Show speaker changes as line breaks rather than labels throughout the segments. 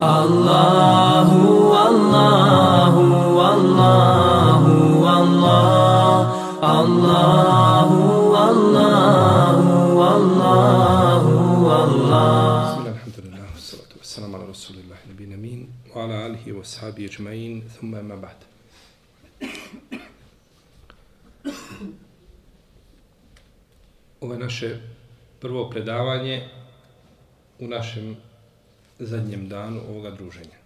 Allahu, Allahu, Allahu, Allah, Allahu, Allahu, Allahu, Allah.
بسم الله الحمد لله والصلاة والسلام على رسول الله نبي أمين وعلى آله وأصحابه أجمعين ثم ما بعد Ovo je naše prvo predavanje u našem zadnjem danu ovoga druženja.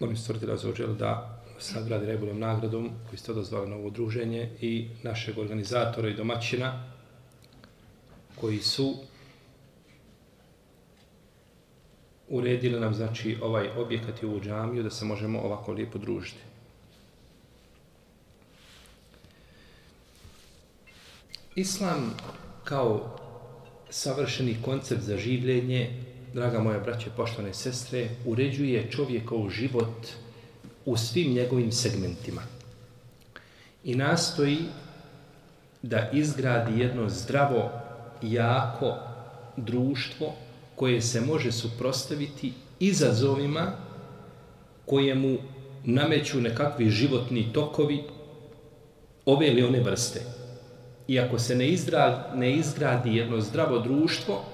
Molim stvoritelja za ođel da vas nagradi najboljom nagradom koji ste odazvali na ovo druženje i našeg organizatora i domaćina koji su uredili nam znači ovaj objekat i ovu džamiju da se možemo ovako lijepo družiti. Islam kao savršeni koncept za življenje, draga moja braće, poštovane sestre, uređuje čovjekov život u svim njegovim segmentima. I nastoji da izgradi jedno zdravo, jako društvo koje se može suprostaviti izazovima koje mu nameću nekakvi životni tokovi ove ili one vrste. I ako se ne izgradi, ne izgradi jedno zdravo društvo,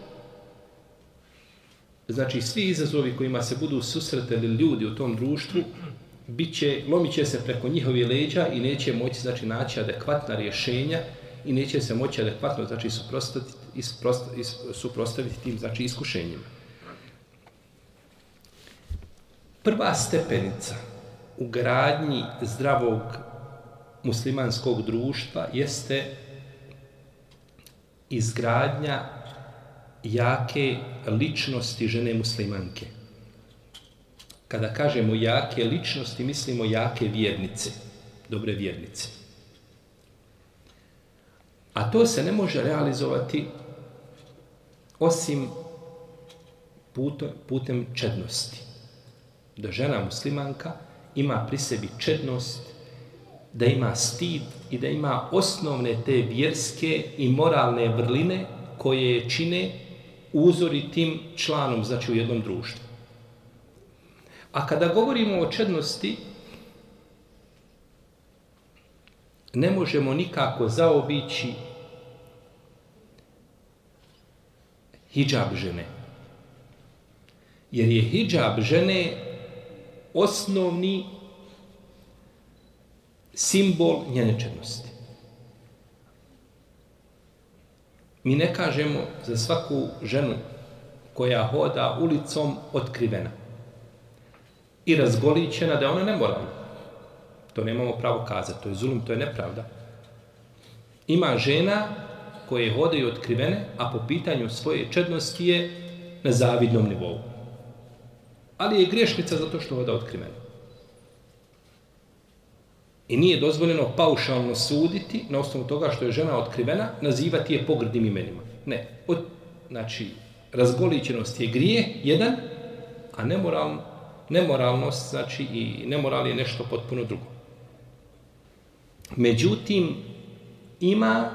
znači svi izazovi kojima se budu susretali ljudi u tom društvu, biće, lomit će se preko njihovi leđa i neće moći znači, naći adekvatna rješenja i neće se moći adekvatno znači, suprostaviti, isprost, is, suprostaviti tim znači, iskušenjima. Prva stepenica u gradnji zdravog muslimanskog društva jeste izgradnja jake ličnosti žene muslimanke. Kada kažemo jake ličnosti, mislimo jake vjernice, dobre vjernice. A to se ne može realizovati osim putem, putem čednosti. Da žena muslimanka ima pri sebi čednost, da ima stid i da ima osnovne te vjerske i moralne vrline koje čine uzoritim članom, znači u jednom društvu. A kada govorimo o čednosti, ne možemo nikako zaobići hijab žene. Jer je hijab žene osnovni simbol njene čednosti. Mi ne kažemo za svaku ženu koja hoda ulicom otkrivena i razgolićena da je ona mora. To nemamo pravo kazati, to je zulum, to je nepravda. Ima žena koje hodaju otkrivene, a po pitanju svoje čednosti je na zavidnom nivou. Ali je grešnica zato što hoda otkrivena. I nije dozvoljeno paušalno suditi na osnovu toga što je žena otkrivena, nazivati je pogrdnim imenima. Ne. Od, znači, razgolićenost je grije, jedan, a nemoral, nemoralnost, znači, i nemoral je nešto potpuno drugo. Međutim, ima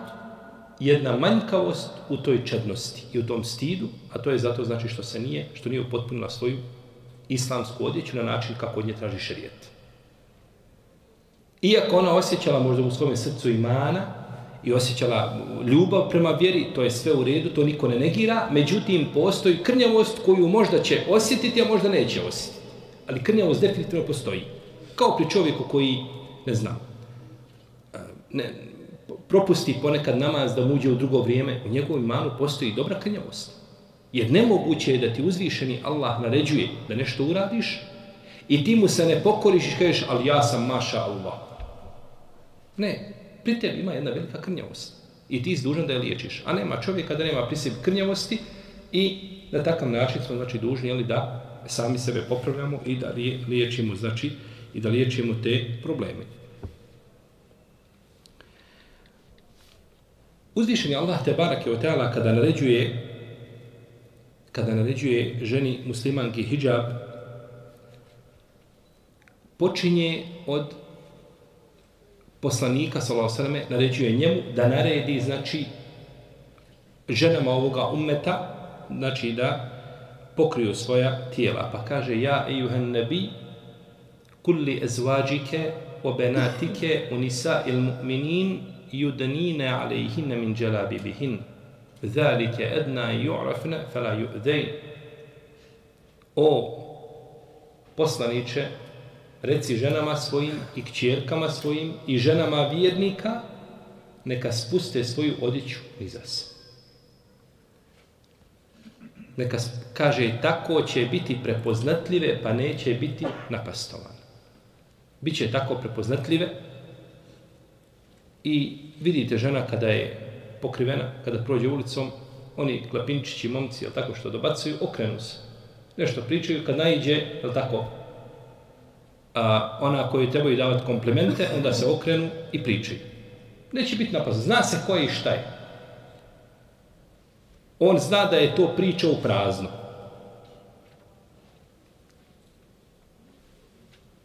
jedna manjkavost u toj čednosti i u tom stidu, a to je zato znači što se nije, što nije upotpunila svoju islamsku odjeću na način kako od nje traži šerijet. Iako ona osjećala možda u svom srcu imana i osjećala ljubav prema vjeri, to je sve u redu, to niko ne negira, međutim postoji krnjavost koju možda će osjetiti, a možda neće osjetiti. Ali krnjavost definitivno postoji. Kao pri čovjeku koji, ne znam, e, ne, propusti ponekad namaz da mu uđe u drugo vrijeme, u njegovom imanu postoji dobra krnjavost. Jer nemoguće je da ti uzvišeni Allah naređuje da nešto uradiš i ti mu se ne pokoriš i kažeš, ali ja sam maša Allah. Ne, pri tebi ima jedna velika krnjavost. I ti si dužan da je liječiš. A nema čovjeka da nema pri sebi krnjavosti i na takav način smo znači, dužni jeli, da sami sebe popravljamo i da liječimo, znači, i da liječimo te probleme. Uzvišen je Allah te barake o teala kada naređuje kada naređuje ženi muslimanki hijab počinje od poslanika sallallahu alejhi ve naređuje njemu da naredi znači ženama ovoga ummeta, znači da pokriju svoja tijela. Pa kaže, ja ejuhan nebi, kulli ezvađike, obenatike, unisa il mu'minin, judanine alejhinne min dželabi bihin. Zalike edna i ju'rafne, fela ju'dejn. O poslaniće, reci ženama svojim i kćerkama svojim i ženama vjernika, neka spuste svoju odjeću iza se. Neka kaže tako će biti prepoznatljive pa neće biti napastovane. Biće tako prepoznatljive i vidite žena kada je pokrivena, kada prođe ulicom, oni klapinčići, momci, jel tako što dobacuju, okrenu se. Nešto pričaju, kad najđe, jel tako, a, ona koju trebaju davati komplimente, onda se okrenu i pričaju. Neće biti napast. Zna se ko je i šta je. On zna da je to priča u prazno.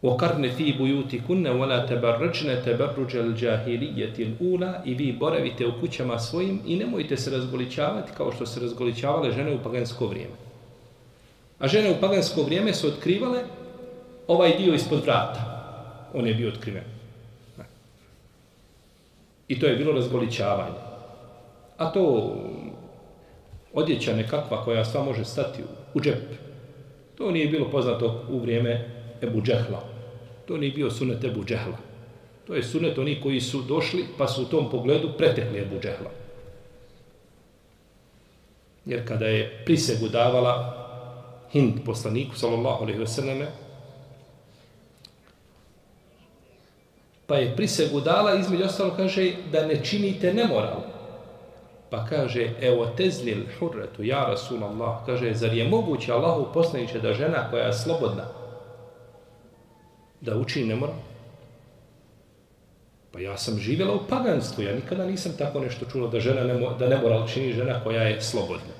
وَقَرْنَ فِي بُيُوتِكُنَّ وَلَا تَبَرَّجْنَ تَبَرُّجَ الْجَاهِلِيَّةِ الْأُولَى I vi boravite u kućama svojim i nemojte se razgoličavati kao što se razgoličavale žene u pagansko vrijeme. A žene u pagansko vrijeme su otkrivale ovaj dio ispod vrata. On je bio otkriven. I to je bilo razgolićavanje. A to odjeća nekakva koja sva može stati u, u džep, to nije bilo poznato u vrijeme Ebu Džehla. To nije bio sunet Ebu Džehla. To je sunet oni koji su došli pa su u tom pogledu pretekli Ebu Džehla. Jer kada je prisegu davala Hind poslaniku, sallallahu alaihi wa pa je prisegu dala, između ostalo kaže da ne činite nemoral. Pa kaže, evo tezlil hurretu, ja Rasul Allah, kaže, zar je moguće Allahu poslaniće da žena koja je slobodna, da učini nemoral? Pa ja sam živjela u paganstvu, ja nikada nisam tako nešto čula da žena nemo, da nemoral čini žena koja je slobodna.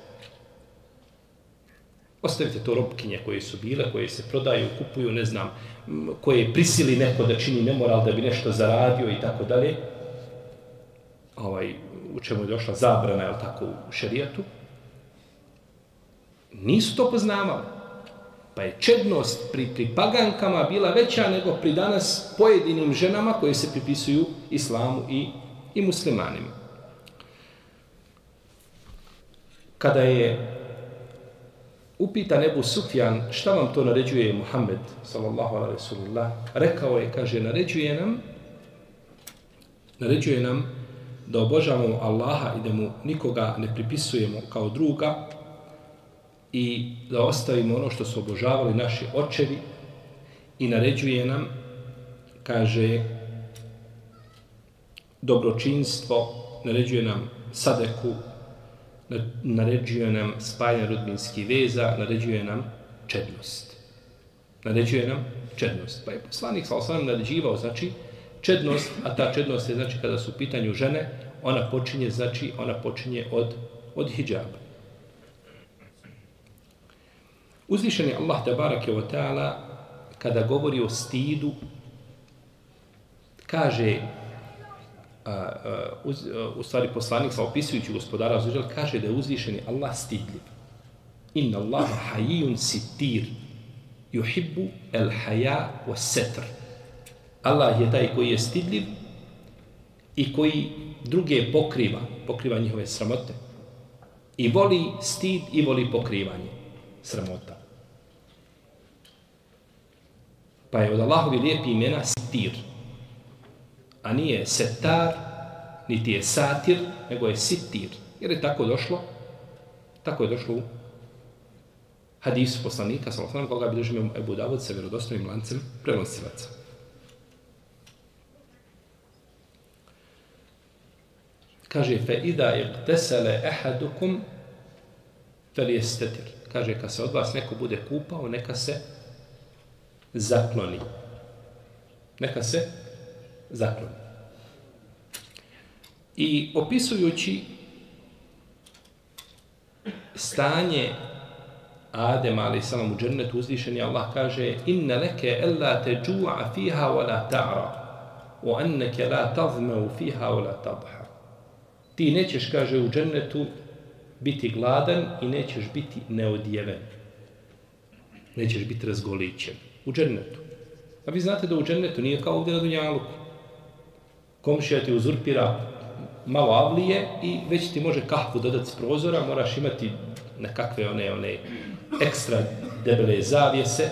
Ostavite to robkinje koje su bile, koje se prodaju, kupuju, ne znam, koje prisili neko da čini nemoral da bi nešto zaradio i tako dalje. Ovaj, u čemu je došla zabrana, je tako, u šerijatu. Nisu to poznavali. Pa je čednost pri, pri pagankama bila veća nego pri danas pojedinim ženama koje se pripisuju islamu i, i muslimanima. Kada je Upita Nebu Sufjan šta vam to naređuje Muhammed sallallahu alaihi wasallam, rekao je, kaže, naređuje nam naređuje nam da obožavamo Allaha i da mu nikoga ne pripisujemo kao druga i da ostavimo ono što su obožavali naši očevi i naređuje nam, kaže, dobročinstvo, naređuje nam sadeku, naređuje nam spajanje rodbinskih veza, naređuje nam čednost. Naređuje nam čednost. Pa je poslanik sa osvajem naređivao, znači, čednost, a ta čednost je, znači, kada su u pitanju žene, ona počinje, znači, ona počinje od, od hijjaba. Uzvišeni Allah, tabarak je ta'ala, kada govori o stidu, kaže, uz, u stvari poslanik sa opisujući gospodara Azuđel kaže da je uzvišeni Allah stidljiv. Inna Allah hajijun sitir yuhibbu el haja wa setr. Allah je taj koji je stidljiv i koji druge pokriva, pokriva njihove sramote. I voli stid i voli pokrivanje sramota. Pa je od Allahovi lijepi imena stir a nije setar, niti je satir, nego je sitir. Jer je tako došlo, tako je došlo u hadisu poslanika, sallallahu koga bi držimo Ebu Davud sa vjerodostojnim lancem prenosilaca. Kaže, fe ida iqtesele ehadukum fel jestetir. Kaže, kad se od vas neko bude kupao, neka se zakloni. Neka se zakloni. I opisujući stanje Adem ali salam u džennetu uzvišen je Allah kaže inna leke ella te džu'a fiha wa la ta'ra wa anneke la tazmeu fiha wa la tabha ti nećeš kaže u džennetu biti gladan i nećeš biti neodjeven. Nećeš biti razgolićen. U džennetu. A vi znate da u džennetu nije kao ovdje na Dunjaluku. Komšija ti uzurpira malo avlije i već ti može kahvu dodati s prozora, moraš imati nekakve one, one ekstra debele zavijese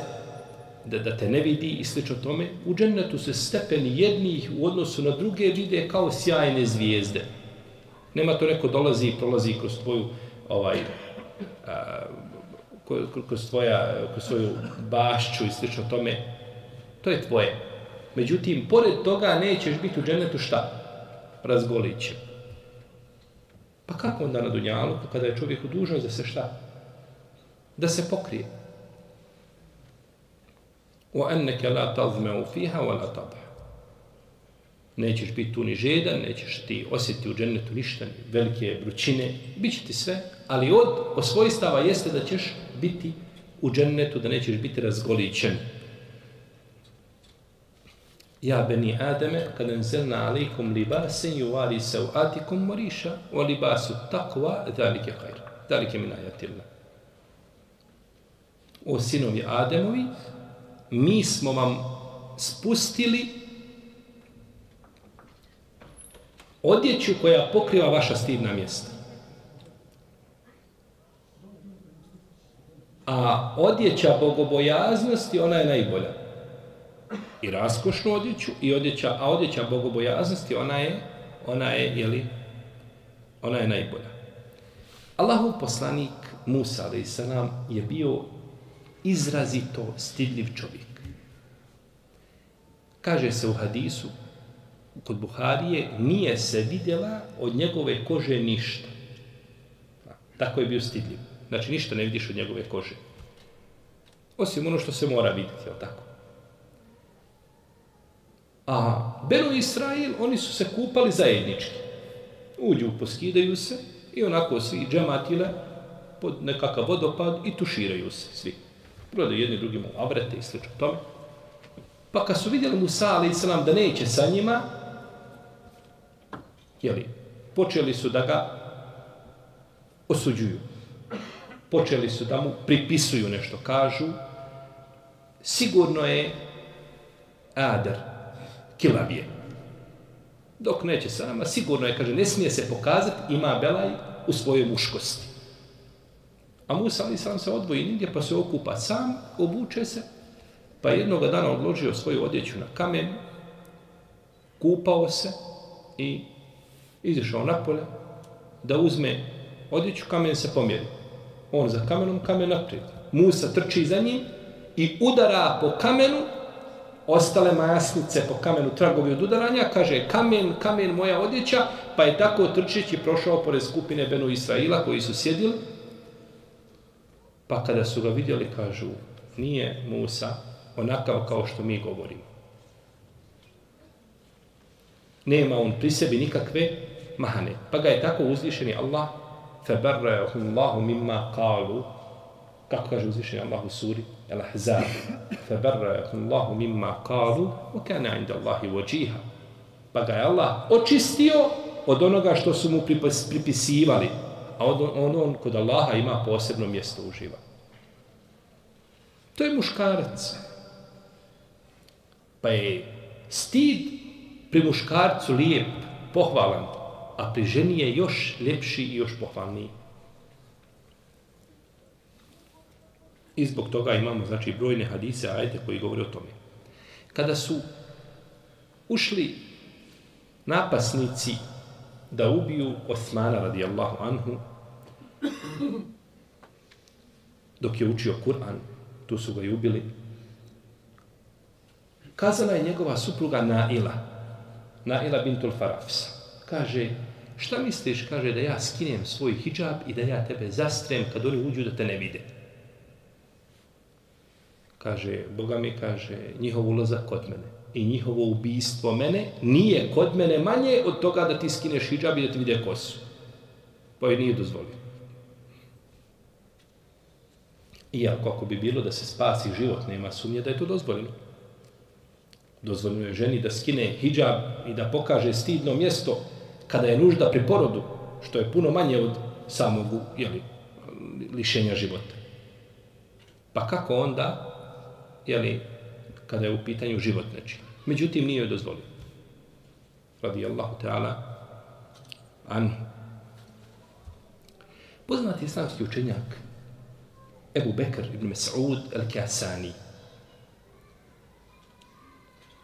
da, da te ne vidi i slično tome. U džennetu se stepeni jednih u odnosu na druge vide kao sjajne zvijezde. Nema to neko dolazi i prolazi kroz tvoju ovaj a, kroz, tvoja, kroz svoju bašću i slično tome. To je tvoje. Međutim, pored toga nećeš biti u džennetu šta? Razgolićen. Pa kako onda na Dunjalu, kada je čovjek dužan za se šta? Da se pokrije. Wa annaka la tazma'u fiha wa la tabah. Nećeš biti tu ni žedan, nećeš ti osjetiti u džennetu ništa, ni velike vrućine, bit će ti sve, ali od osvojstava jeste da ćeš biti u džennetu, da nećeš biti razgoličen. Ja beni Ademe, kad enzelna alikum libasen, juvari se u atikum moriša, o libasu takva, dalike hajr, dalike minajatilna. O sinovi Ademovi, mi smo vam spustili odjeću koja pokriva vaša stidna mjesta. A odjeća bogobojaznosti, ona je najbolja. I raskošnu odjeću, i odjeća, a odjeća bogobojaznosti, ona je, ona je, jeli, ona je najbolja. Allahov poslanik Musa, ali se nam je bio izrazito stidljiv čovjek. Kaže se u hadisu, kod Buharije, nije se vidjela od njegove kože ništa. Tako je bio stidljiv. Znači, ništa ne vidiš od njegove kože. Osim ono što se mora vidjeti, je tako? A Beno Israil, oni su se kupali zajednički. Uđu, poskidaju se i onako svi džematile pod nekakav vodopad i tuširaju se svi gledaju jedni drugim u abrete i sl. tome. Pa kad su vidjeli Musa, ali islam, da neće sa njima, jeli, počeli su da ga osuđuju. Počeli su da mu pripisuju nešto, kažu. Sigurno je Adar, kilavije. Dok neće sa nama, sigurno je, kaže, ne smije se pokazati, ima Belaj u svojoj muškosti. A Musa ali sam se odvoji nigdje pa se okupa sam, obuče se, pa jednog dana odložio svoju odjeću na kamen, kupao se i izišao napolje da uzme odjeću, kamen se pomjeri. On za kamenom, kamen naprijed. Musa trči za njim i udara po kamenu, ostale masnice po kamenu tragovi od udaranja, kaže kamen, kamen moja odjeća, pa je tako trčići prošao pored skupine Benu Israila koji su sjedili Pa kada su ga vidjeli, kažu, nije Musa onakav kao što mi govorimo. Nema on pri sebi nikakve mahane. Pa ga je tako uzvišeni Allah, فَبَرَّهُ اللَّهُ مِمَّا قَالُوا Kako kaže uzvišeni Allah u suri? الأحزاب فبرأت الله مما قالوا وكان عند الله وجيها pa je Allah očistio od onoga što su mu pripisivali, a on, on, kod Allaha ima posebno mjesto uživa. To je muškarac. Pa je stid pri muškarcu lijep, pohvalan, a pri ženi je još ljepši i još pohvalniji. I zbog toga imamo znači brojne hadise, ajte koji govore o tome. Kada su ušli napasnici da ubiju Osmana radijallahu anhu dok je učio Kur'an, tu su ga i ubili. Kazala je njegova supruga Naila, Naila bintul Farafisa. Kaže, šta misliš, kaže, da ja skinem svoj hijab i da ja tebe zastrem kad oni uđu da te ne vide. Kaže, Boga mi kaže, njihov ulazak kod mene i njihovo ubijstvo mene nije kod mene manje od toga da ti skineš hijab i da ti vide kosu. Pa joj nije dozvolio. Iako ako bi bilo da se spasi život, nema sumnje da je to dozvoljeno. Dozvoljeno je ženi da skine hijab i da pokaže stidno mjesto kada je nužda pri porodu, što je puno manje od samog jeli, lišenja života. Pa kako onda, jeli, kada je u pitanju život nečiji. Međutim, nije joj dozvolio. Radi Allahu Teala an. Poznati islamski učenjak Ebu Bekr ibn Mas'ud al-Kasani.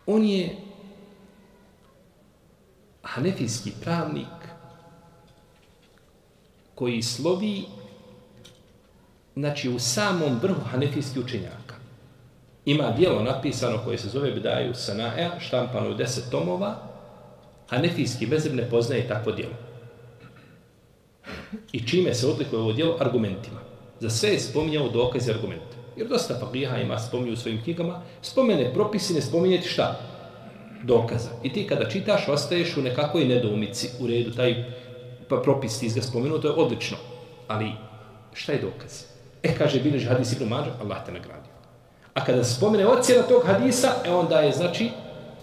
On je hanefijski pravnik koji slovi znači u samom vrhu hanefijski učenjak. Ima dijelo napisano koje se zove Bdaju Sanaja, štampano u deset tomova, hanefijski vezeb ne poznaje takvo dijelo. I čime se odlikuje ovo dijelo? Argumentima. Za sve je spominjao dokaze i argument. Jer dosta faqiha ima spominju u svojim knjigama, spomene propisi, ne spominjeti šta? Dokaza. I ti kada čitaš, ostaješ u nekakvoj nedoumici u redu, taj pa propis ti ga spomenuo, to je odlično. Ali šta je dokaz? E, kaže, bilježi hadis Ibn Mađa, Allah te nagradi. A kada spomene ocjena tog hadisa, e onda je, znači,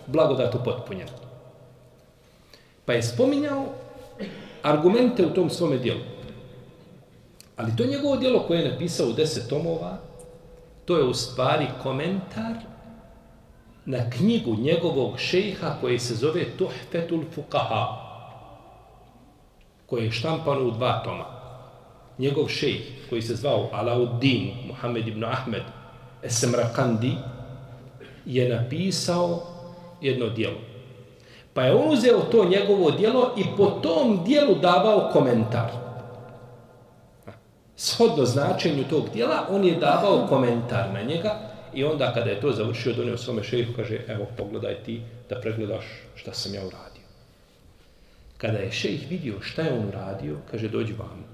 blagodat upotpunjena. Pa je spominjao argumente u tom svome dijelu. Ali to njegovo dijelo koje je napisao u deset tomova, to je u stvari komentar na knjigu njegovog šejha koji se zove Tuhfetul Fukaha, koji je štampano u dva toma. Njegov šejh, koji se zvao Alauddin Muhammed ibn Ahmed Esmrakandi je napisao jedno dijelo. Pa je on uzeo to njegovo dijelo i po tom dijelu davao komentar shodno značenju tog dijela, on je davao komentar na njega i onda kada je to završio, donio svome šejihu, kaže, evo, pogledaj ti da pregledaš šta sam ja uradio. Kada je šejh vidio šta je on uradio, kaže, dođi vam.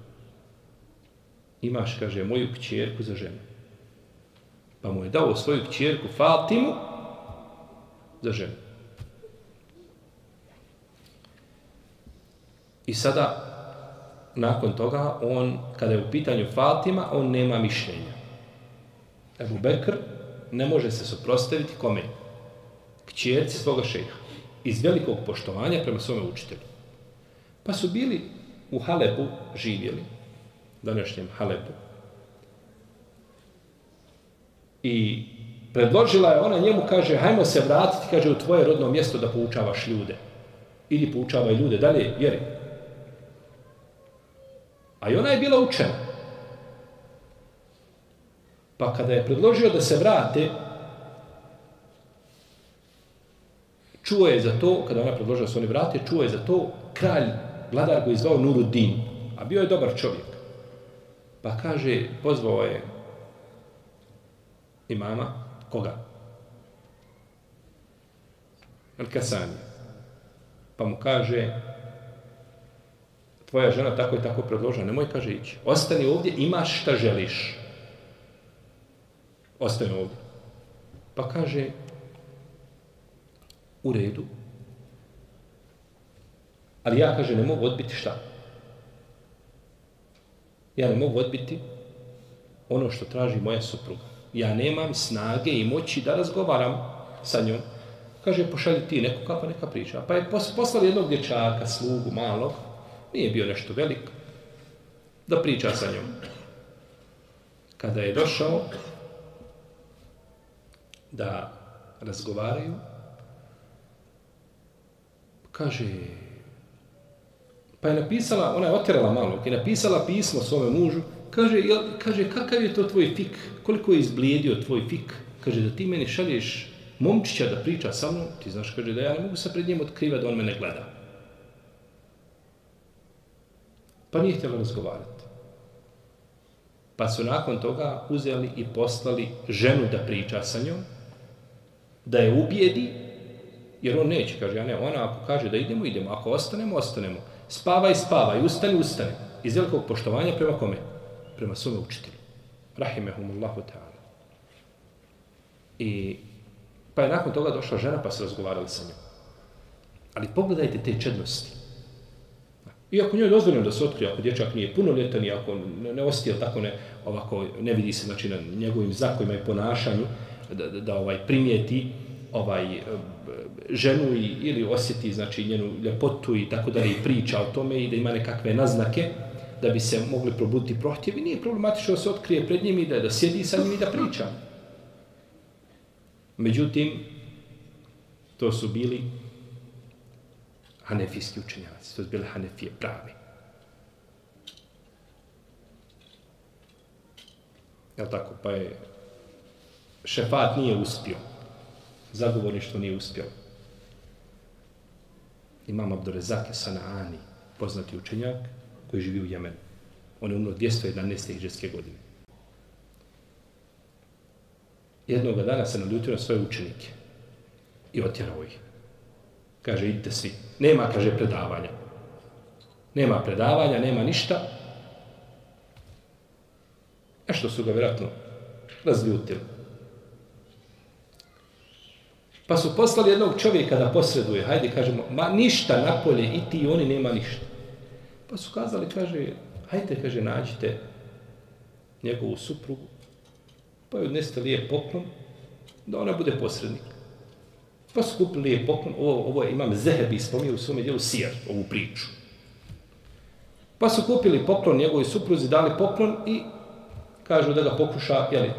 Imaš, kaže, moju kćerku za ženu. Pa mu je dao svoju kćerku Fatimu za ženu. I sada nakon toga, on, kada je u pitanju Fatima, on nema mišljenja. Ebu Bekr ne može se suprostaviti kome? Kćerci svoga šeha. Iz velikog poštovanja prema svome učitelju. Pa su bili u Halebu živjeli, današnjem Halebu. I predložila je ona njemu, kaže, hajmo se vratiti, kaže, u tvoje rodno mjesto da poučavaš ljude. Ili poučavaj ljude, dalje, vjeri. A i ona je bila učena. Pa kada je predložio da se vrate, čuo je za to, kada ona predložila da se oni vrate, čuo je za to kralj, vladar koji je zvao Nuruddin, a bio je dobar čovjek. Pa kaže, pozvao je imama, koga? Al-Kasani. Pa mu kaže, tvoja žena tako i tako predložena, nemoj kaže ići. Ostani ovdje, imaš šta želiš. Ostani ovdje. Pa kaže, u redu. Ali ja, kaže, ne mogu odbiti šta? Ja ne mogu odbiti ono što traži moja supruga. Ja nemam snage i moći da razgovaram sa njom. Kaže, pošalji ti nekoga pa neka priča. Pa je poslali jednog dječaka, slugu malog, nije bio nešto velik, da priča sa njom. Kada je došao da razgovaraju, kaže, pa je napisala, ona je otjerala malog i napisala pismo svome mužu, kaže, ja, kaže, kakav je to tvoj fik, koliko je izblijedio tvoj fik, kaže, da ti meni šalješ momčića da priča sa mnom, ti znaš, kaže, da ja ne mogu sa pred njim otkriva da on mene gleda. Pa nije htjela razgovarati. Pa su nakon toga uzeli i poslali ženu da priča sa njom, da je ubijedi, jer on neće, kaže, ja ne, ona ako kaže da idemo, idemo, ako ostanemo, ostanemo. Spavaj, spavaj, ustani, ustani. Iz velikog poštovanja prema kome? Prema svome učitelju. Rahimehumullahu ta'ala. I pa je nakon toga došla žena pa se razgovarali sa njom. Ali pogledajte te čednosti. Iako njoj je dozvoljeno da se otkrije, ako dječak nije punoljetan i ako ne, ne ostije tako ne, ovako, ne vidi se znači, na njegovim znakovima i ponašanju, da, da, da ovaj primijeti ovaj ženu i, ili osjeti znači njenu ljepotu i tako da i priča o tome i da ima nekakve naznake, da bi se mogli probuditi prohtjevi, nije problematično da se otkrije pred njim i da, da sjedi sa njim i da priča. Međutim, to su bili hanefijski učenjaci, to su bile hanefije pravi. Jel tako? Pa je šefat nije uspio. Zagovorništvo nije uspio. Imam Abdurezake Sanaani, poznati učenjak, koji živi u Jemenu. On je umro 211. hiđarske godine. Jednoga dana se naljutio na svoje učenike i otjerao ih. Kaže, idite svi. Nema, kaže, predavanja. Nema predavanja, nema ništa. Nešto što su ga vjerojatno razljutili. Pa su poslali jednog čovjeka da posreduje. Hajde, kažemo, ma ništa napolje i ti i oni nema ništa. Pa su kazali, kaže, hajte, kaže, nađite njegovu suprugu, pa joj odnesite lijep poklon, da ona bude posrednik. Pa su kupili lijep poklon, ovo, ovo je, imam Zehebi, spomio u svome dijelu Sijar, ovu priču. Pa su kupili poklon njegovoj supruzi, dali poklon i kažu da ga pokuša, jeli,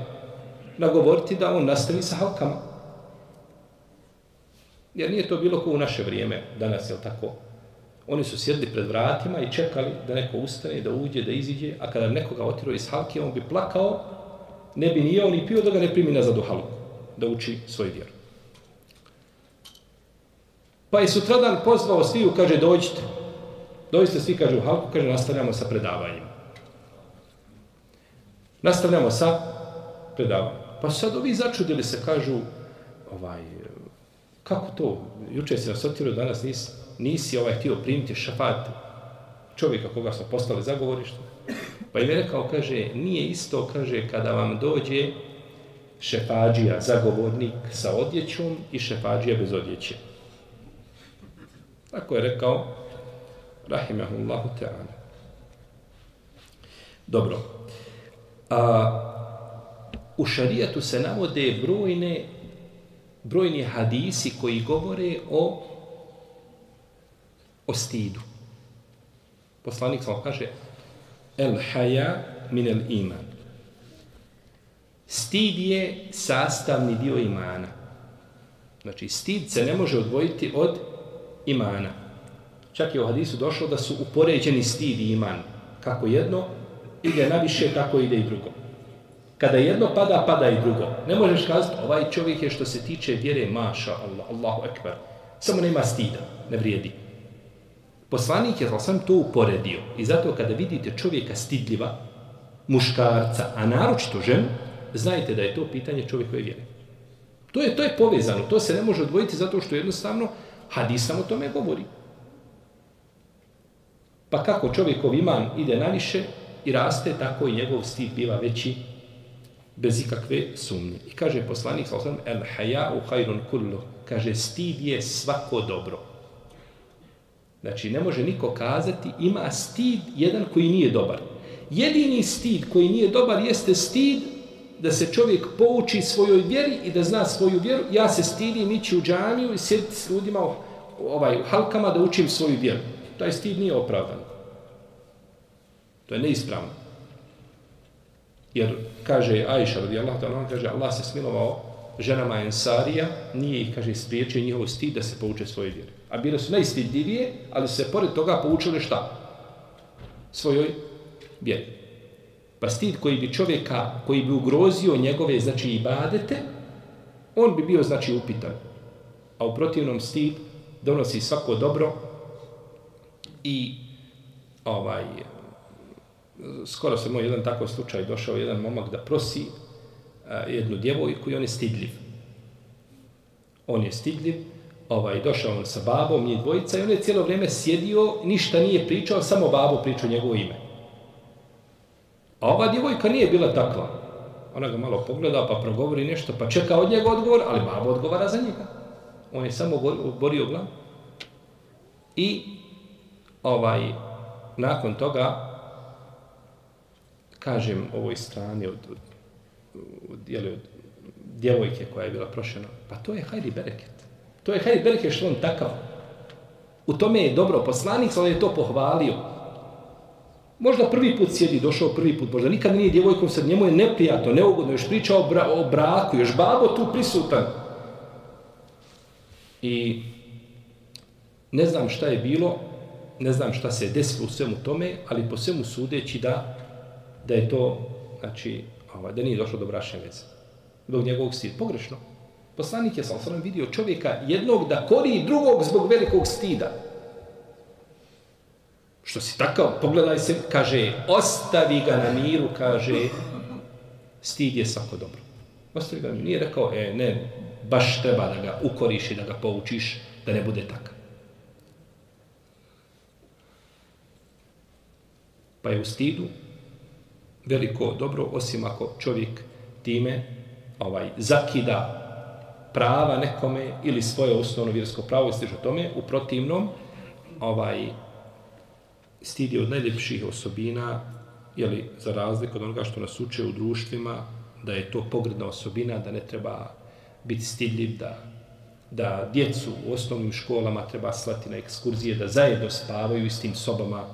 nagovoriti da on nastavi sa halkama. Jer nije to bilo ko u naše vrijeme, danas, je tako? Oni su sjedli pred vratima i čekali da neko ustane, da uđe, da iziđe, a kada nekoga otiro iz halke, on bi plakao, ne bi ni jeo ni pio da ga ne primi nazad u halku, da uči svoj vjeru. Pa je sutradan pozvao sviju, kaže, dođite. Dođite svi, kaže, u halku, kaže, nastavljamo sa predavanjem. Nastavljamo sa predavanjem. Pa sad ovi začudili se, kažu, ovaj, kako to, juče si nas otirao, danas nisi, nisi ovaj htio primiti šafat čovjeka koga smo postali zagovorište. Pa im je rekao, kaže, nije isto, kaže, kada vam dođe šefađija, zagovornik sa odjećom i šefađija bez odjeće. Tako je rekao, rahimahullahu ta'ala. Dobro. A, u šarijatu se navode brojne brojni hadisi koji govore o o stidu. Poslanik sam kaže el haja min el iman. Stid je sastavni dio imana. Znači, stid se ne može odvojiti od imana. Čak je u hadisu došlo da su upoređeni stid i iman. Kako jedno ide na više, tako ide i drugo. Kada jedno pada, pada i drugo. Ne možeš kazati, ovaj čovjek je što se tiče vjere, maša Allah, Allahu ekber. Samo nema stida, ne vrijedi. Poslanik je sam to uporedio. I zato kada vidite čovjeka stidljiva, muškarca, a naročito ženu, znajte da je to pitanje čovjekove vjere. To je, to je povezano, to se ne može odvojiti zato što jednostavno hadis nam o tome govori. Pa kako čovjekov iman ide na više i raste, tako i njegov stid biva veći bez ikakve sumnje. I kaže poslanik sallallahu el haya'u khairun kullu. Kaže stid je svako dobro. Znači ne može niko kazati ima stid jedan koji nije dobar. Jedini stid koji nije dobar jeste stid da se čovjek pouči svojoj vjeri i da zna svoju vjeru. Ja se stidim ići u džamiju i sjediti s ljudima u, ovaj, u halkama da učim svoju vjeru. Taj stid nije opravdan. To je neispravno. Jer kaže Ajša radijallahu ta'ala, kaže Allah se smilovao ženama Ensarija, nije ih, kaže, spriječio njihov stid da se pouče svoje vjere. A bile su najstidljivije, ali se pored toga poučile šta? Svojoj vjeri. Pa stid koji bi čovjeka, koji bi ugrozio njegove, znači, ibadete, on bi bio, znači, upitan. A u protivnom stid donosi svako dobro i ovaj, skoro se moj jedan takav slučaj došao jedan momak da prosi a, jednu djevojku i on je stidljiv. On je stidljiv, ovaj, došao on sa babom, njih dvojica i on je cijelo vrijeme sjedio, ništa nije pričao, samo babo pričao njegovo ime. A ova djevojka nije bila takva. Ona ga malo pogleda pa progovori nešto, pa čeka od njega odgovor, ali babo odgovara za njega. On je samo borio glav. I ovaj, nakon toga kažem ovoj strani od, od, od, od, od djevojke koja je bila prošena, pa to je hajri bereket. To je hajri berke što on takav. U tome je dobro poslanik, ali je to pohvalio. Možda prvi put sjedi, došao prvi put, možda nikad nije djevojkom, sad njemu je neprijatno, neugodno, još priča o, bra, o braku, još babo tu prisutan. I ne znam šta je bilo, ne znam šta se je desilo u svemu tome, ali po svemu sudeći da, da je to, znači, ovaj, da nije došlo do brašne veze. Zbog njegovog stida. Pogrešno. Poslanik je sam sam vidio čovjeka jednog da kori drugog zbog velikog stida. Što si takav, pogledaj se, kaže, ostavi ga na miru, kaže, stid je svako dobro. Ostavi ga. Nije rekao, e, ne, baš treba da ga ukoriš i da ga poučiš, da ne bude takav. Pa je u stidu veliko dobro, osim ako čovjek time ovaj zakida prava nekome ili svoje osnovno vjersko pravo i stiže tome, u protivnom ovaj stid je od najljepših osobina, jeli, za razliku od onoga što nas uče u društvima, da je to pogredna osobina, da ne treba biti stidljiv, da, da djecu u osnovnim školama treba slati na ekskurzije, da zajedno spavaju s tim sobama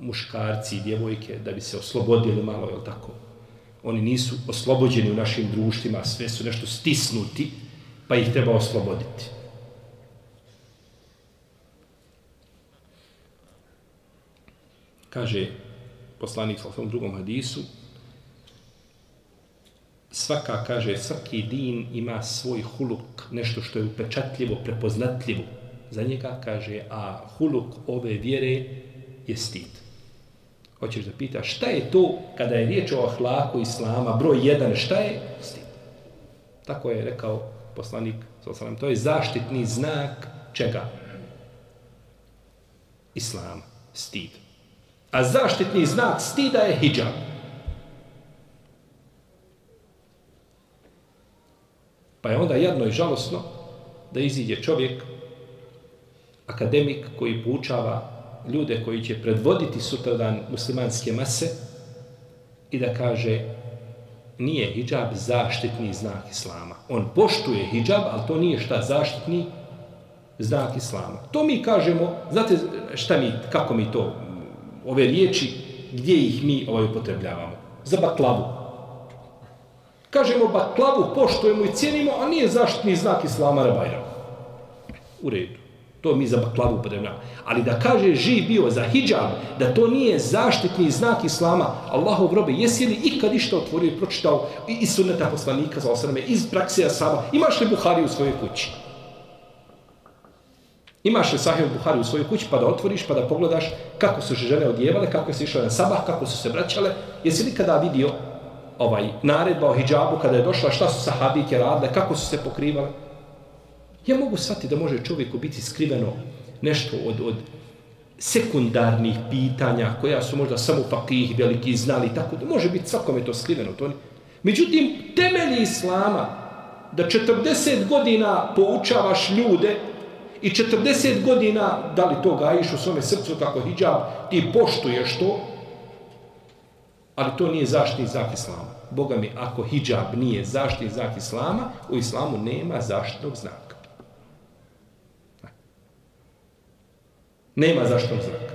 muškarci i djevojke, da bi se oslobodili malo, je tako? Oni nisu oslobođeni u našim društvima, sve su nešto stisnuti, pa ih treba osloboditi. kaže poslanik sa svom drugom hadisu, svaka, kaže, svaki din ima svoj huluk, nešto što je upečatljivo, prepoznatljivo za njega, kaže, a huluk ove vjere je stid. Hoćeš da pitaš šta je to kada je riječ o ahlaku islama, broj jedan, šta je? Stid. Tako je rekao poslanik, sa to je zaštitni znak čega? Islama, stid. A zaštitni znak stida je hijab. Pa je onda jedno i žalosno da iziđe čovjek, akademik koji poučava ljude koji će predvoditi sutradan muslimanske mase i da kaže nije hijab zaštitni znak islama. On poštuje hijab, ali to nije šta zaštitni znak islama. To mi kažemo, znate šta mi, kako mi to ove riječi, gdje ih mi ovaj upotrebljavamo? Za baklavu. Kažemo baklavu, poštujemo i cijenimo, a nije zaštitni znak Islama Rabajra. U redu. To mi za baklavu upotrebljamo. Ali da kaže živ bio za hijab, da to nije zaštitni znak Islama, Allahov robe, jesi li ikad išta otvorio i pročitao iz sunneta poslanika za osrame, iz prakse Asaba, imaš li Buhari u svojoj kući? Imaš li Sahih Buhari u svojoj kući pa da otvoriš, pa da pogledaš kako su se žene odjevale, kako su išle na sabah, kako su se vraćale. Jesi li kada vidio ovaj naredba o hijabu kada je došla, šta su sahabike radile, kako su se pokrivale? Ja mogu shvatiti da može čovjeku biti skriveno nešto od, od sekundarnih pitanja koja su možda samo fakih veliki znali, tako da može biti svakome to skriveno. To Međutim, temelji Islama da 40 godina poučavaš ljude i 40 godina, da li to gajiš u svome srcu kako hijab, ti poštuješ to, ali to nije zaštitni znak Islama. Boga mi, ako hijab nije zaštitni znak Islama, u Islamu nema zaštitnog znaka. Nema zaštitnog znaka.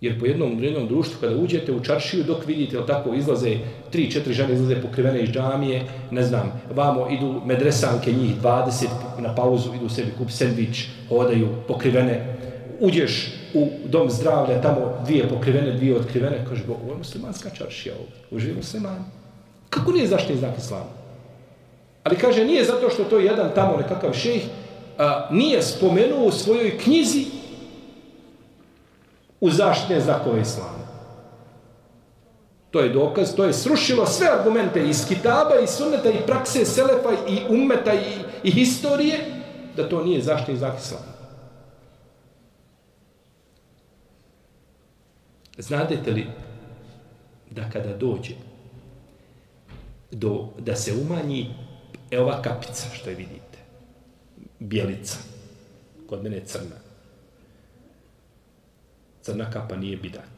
Jer po jednom jednom društvu, kada uđete u čaršiju, dok vidite, ili tako, izlaze, tri, četiri žene izlaze pokrivene iz džamije, ne znam, vamo idu medresanke, njih 20 na pauzu, idu sebi kup sendvič, hodaju pokrivene, uđeš u dom zdravlja, tamo dvije pokrivene, dvije otkrivene, kaže, ovo je muslimanska čaršija ovdje, uživi musliman. Kako nije zaštitni znak islama? Ali kaže, nije zato što to jedan tamo nekakav šejh, a, nije spomenuo u svojoj knjizi u zaštitne znakove islama. To je dokaz, to je srušilo sve argumente iz kitaba, i sunneta, i prakse, selefa, i ummeta, i, i historije, da to nije zaštitni znak islama. Znate li da kada dođe do, da se umanji e ova kapica što je vidite, bijelica, kod mene je crna, crna kapa nije bidat.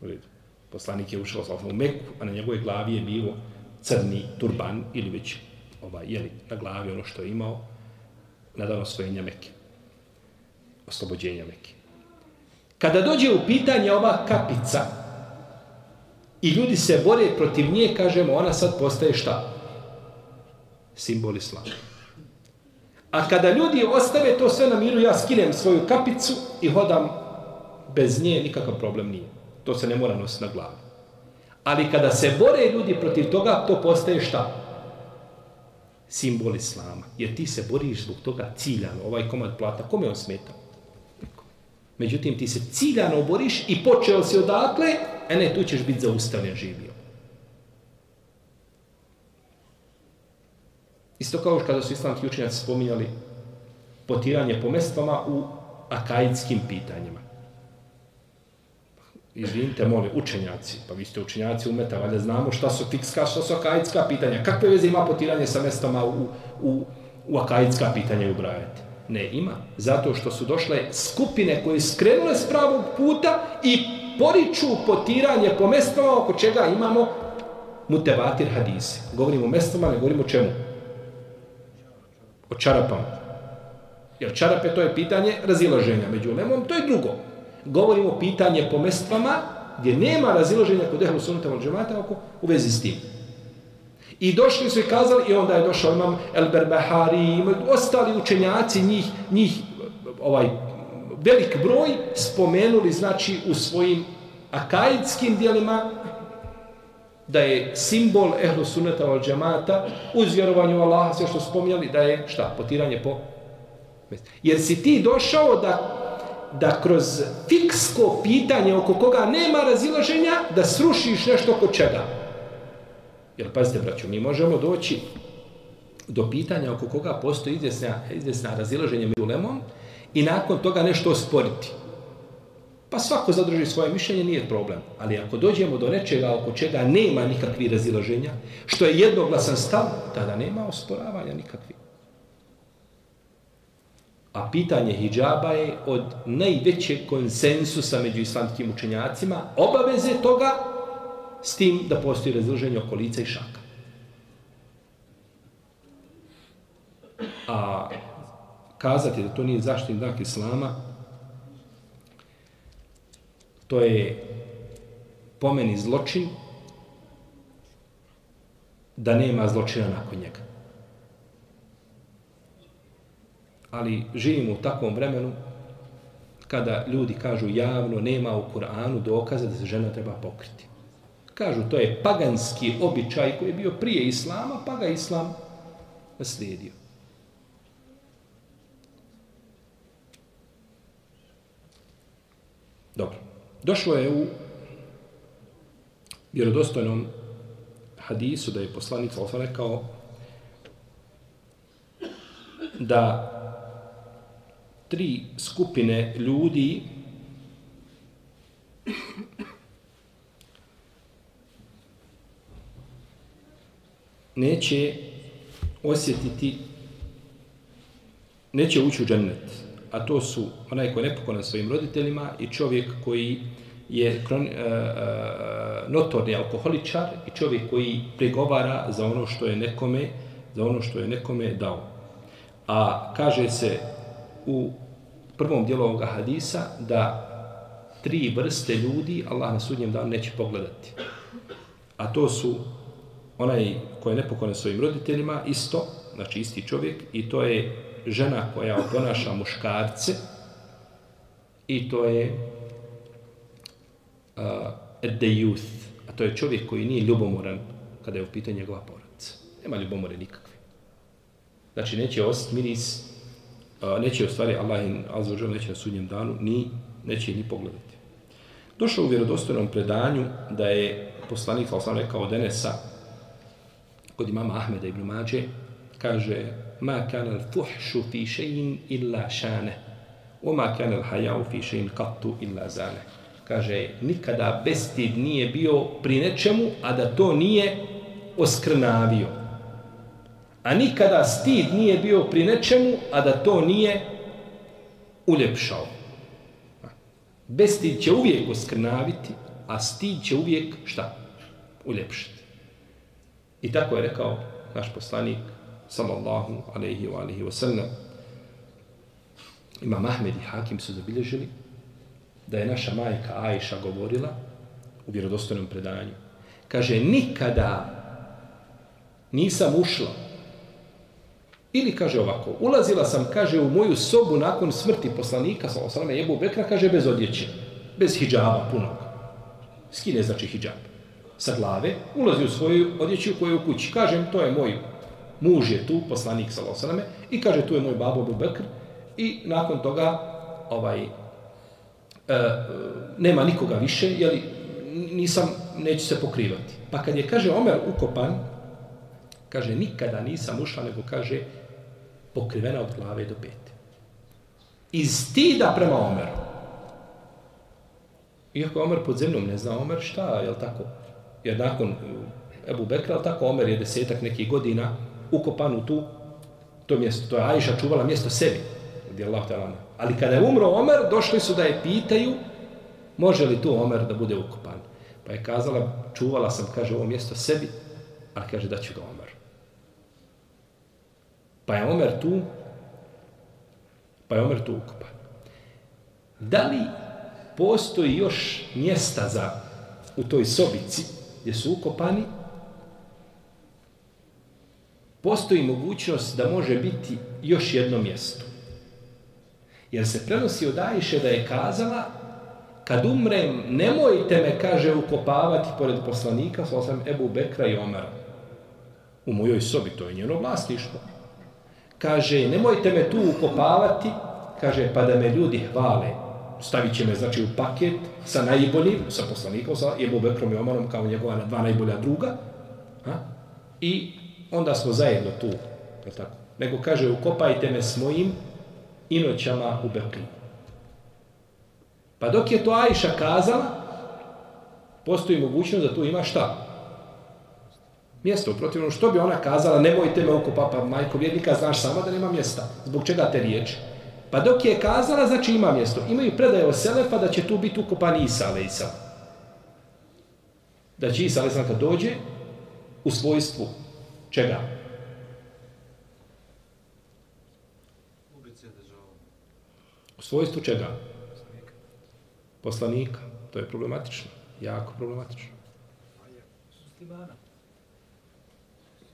U redu. Poslanik je ušao u Meku, a na njegovoj glavi je bio crni turban ili već ovaj, jeli, na glavi ono što je imao na dan osvojenja Mekke. Oslobođenja Mekke. Kada dođe u pitanje ova kapica i ljudi se bore protiv nje, kažemo, ona sad postaje šta? Simbol islama. A kada ljudi ostave to sve na miru, ja skinem svoju kapicu i hodam bez nje, nikakav problem nije. To se ne mora nositi na glavi. Ali kada se bore ljudi protiv toga, to postaje šta? Simbol islama. Jer ti se boriš zbog toga ciljano, ovaj komad plata, kome on smeta? Međutim, ti se ciljano boriš i počeo si odatle, a ne, tu ćeš biti zaustavljen živio. Isto kao kada su islamski učenjaci spominjali potiranje po mestvama u akajitskim pitanjima. Izvinite, molim, učenjaci, pa vi ste učenjaci umeta, valjda znamo šta su fikska, šta su akajitska pitanja. Kakve veze ima potiranje sa mestvama u, u, u akajitska pitanja i ubrajati? Ne, ima. Zato što su došle skupine koje skrenule s pravog puta i poriču potiranje po mestvama oko čega imamo mutevatir hadise. Govorimo o mestvama, ne govorimo o čemu? O čarapama. Jer čarape to je pitanje razilaženja među lemom, to je drugo. Govorimo pitanje po mestvama gdje nema razilaženja kod ehlu sunnata od džemata oko u vezi s tim. I došli su i kazali, i onda je došao imam El Berbahari, i ostali učenjaci, njih, njih ovaj velik broj spomenuli znači u svojim akajitskim dijelima da je simbol ehlu sunnata od džamata uz vjerovanju Allaha, sve što spomnjali, da je šta, potiranje po Jer si ti došao da, da kroz fiksko pitanje oko koga nema razilaženja, da srušiš nešto oko čega. Jer pazite, braću, mi možemo doći do pitanja oko koga postoji izvjesna, izvjesna razilaženje među lemom i nakon toga nešto osporiti. Pa svako zadrži svoje mišljenje, nije problem. Ali ako dođemo do nečega oko čega nema nikakvi razilaženja, što je jednoglasan stav, tada nema osporavanja nikakvi. A pitanje hijjaba je od najvećeg konsensusa među islamskim učenjacima, obaveze toga s tim da postoji razilaženje oko lica i šaka. A kazati da to nije zaštitni dak islama, to je pomeni zločin da nema zločina nakon njega. ali živimo u takvom vremenu kada ljudi kažu javno nema u Kur'anu dokaza da se žena treba pokriti. Kažu to je paganski običaj koji je bio prije Islama, pa ga Islam naslijedio. Dobro. Došlo je u vjerodostojnom hadisu da je poslanik rekao da tri skupine ljudi neće osjetiti neće ući u džennet a to su onaj koji je nepokonan svojim roditeljima i čovjek koji je kron, uh, uh, notorni alkoholičar i čovjek koji pregovara za ono što je nekome za ono što je nekome dao. A kaže se u prvom dijelu ovoga hadisa da tri vrste ljudi Allah na sudnjem danu neće pogledati. A to su onaj koji je nepokonan svojim roditeljima, isto, znači isti čovjek, i to je žena koja oponaša muškarce, i to je uh, the youth, a to je čovjek koji nije ljubomoran kada je u pitanju njegova porodica. Nema ljubomore nikakve. Znači, neće ostati miris neće ostvari Allah in azza neće na sudnjem danu ni neće ni pogledati. Došao u vjerodostojnom predanju da je poslanik sallallahu sam rekao Denesa kod imama Ahmeda ibn Mađe kaže ma kana al-fuhshu fi shay'in illa shana wa ma kana al-haya'u fi shay'in qattu illa zana kaže nikada bestid nije bio pri nečemu a da to nije oskrnavio A nikada stid nije bio pri nečemu, a da to nije uljepšao. Bestid će uvijek oskrnaviti, a stid će uvijek šta? Uljepšati. I tako je rekao naš poslanik, sallallahu alaihi wa alaihi wa sallam. Imam Ahmed i Hakim su zabilježili da je naša majka Ajša govorila u vjerodostojnom predanju. Kaže, nikada nisam ušla. Ili kaže ovako, ulazila sam, kaže, u moju sobu nakon smrti poslanika, sa osalame Jebu Bekra, kaže, bez odjeće, bez hijjaba punog. Skine znači hijjab. Sa glave, ulazi u svoju odjeću koju je u kući. Kažem, to je moj muž je tu, poslanik sa i kaže, tu je moj babo Abu Bekr, i nakon toga, ovaj, e, nema nikoga više, jeli, nisam, neću se pokrivati. Pa kad je, kaže, Omer ukopan, kaže, nikada nisam ušla, nego kaže, pokrivena od glave do pete. Iz stida prema Omeru. Iako Omer pod zemljom ne zna Omer šta, je tako? Jer nakon Ebu Bekra, tako, Omer je desetak nekih godina ukopan u tu, to mjesto. To je Ajša čuvala mjesto sebi. Ali kada je umro Omer, došli su da je pitaju može li tu Omer da bude ukopan. Pa je kazala, čuvala sam, kaže, ovo mjesto sebi, ali kaže da ću ga Omer. Pa je Omer tu, pa je Omer tu ukopan. Da li postoji još mjesta za u toj sobici gdje su ukopani? Postoji mogućnost da može biti još jedno mjesto. Jer se prenosi od Ajše da je kazala kad umrem, nemojte me, kaže, ukopavati pored poslanika, sa sam Ebu Bekra i Omara. U mojoj sobi, to je njeno vlastištvo. Kaže, nemojte me tu ukopavati, kaže, pa da me ljudi hvale. Stavit će me, znači, u paket sa najboljim, sa poslanikom, sa Ebu Bekrom i Omarom, kao njegova dva najbolja druga. Ha? I onda smo zajedno tu. Tako? Nego kaže, ukopajte me s mojim inoćama u Beqin. Pa dok je to Ajša kazala, postoji mogućnost da tu ima šta? Mjesto. Protivno, što bi ona kazala, nemojte me oko papa majko vjernika, znaš sama da nema mjesta. Zbog čega te riječi? Pa dok je kazala, znači ima mjesto. Imaju predaje o Selefa da će tu biti ukopan Isa, ale Isa. Da će Isa, ale kad dođe, u svojstvu čega? U svojstvu čega? poslanika. To je problematično. Jako problematično.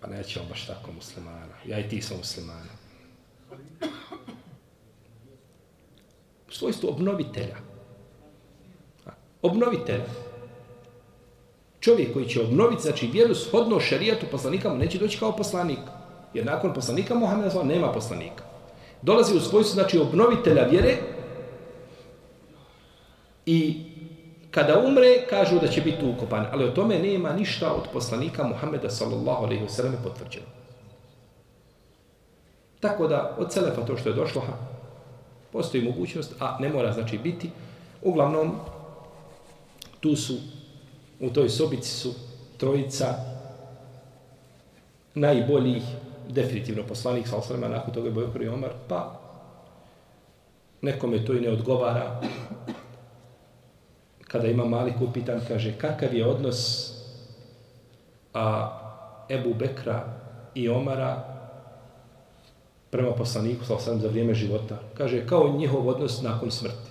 Pa nećemo baš tako muslimana. Ja i ti sam muslimana. U svojstvu obnovitelja. Obnovitelja. Čovjek koji će obnoviti, znači vjeru shodno šarijatu poslanika, mu neće doći kao poslanik. Jer nakon poslanika Muhammeda nema poslanika. Dolazi u svojstvu, znači obnovitelja vjere, I kada umre, kažu da će biti ukopan. Ali o tome nema ništa od poslanika Muhammeda sallallahu alaihi wa sallam potvrđeno. Tako da, od Selefa to što je došlo, ha, postoji mogućnost, a ne mora znači biti. Uglavnom, tu su, u toj sobici su trojica najboljih, definitivno poslanik sa alaihi nakon toga je Bojokor i Omar, pa nekome to i ne odgovara, kada ima Malik upitan, kaže, kakav je odnos a, Ebu Bekra i Omara prema poslaniku, sa osam za vrijeme života. Kaže, kao njihov odnos nakon smrti.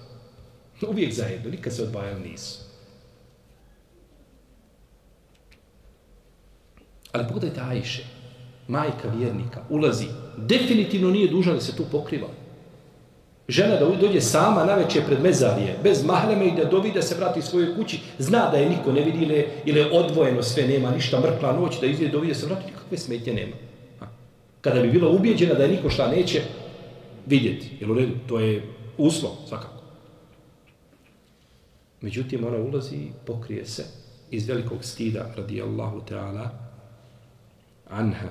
Uvijek zajedno, nikad se odbajali nisu. Ali pogledajte Ajše, majka vjernika, ulazi, definitivno nije duža da se tu pokriva. Žena da dođe sama na večer pred mezarije, bez mahreme i da dovi da se vrati svojoj kući, zna da je niko ne vidi ili, ili je odvojeno sve, nema ništa, mrkla noć, da izvije dovi da se vrati, kakve smetje nema. Kada bi bila ubijeđena da je niko šta neće vidjeti, jer u redu, to je uslov, svakako. Međutim, ona ulazi i pokrije se iz velikog stida, radijallahu ta'ala, anha,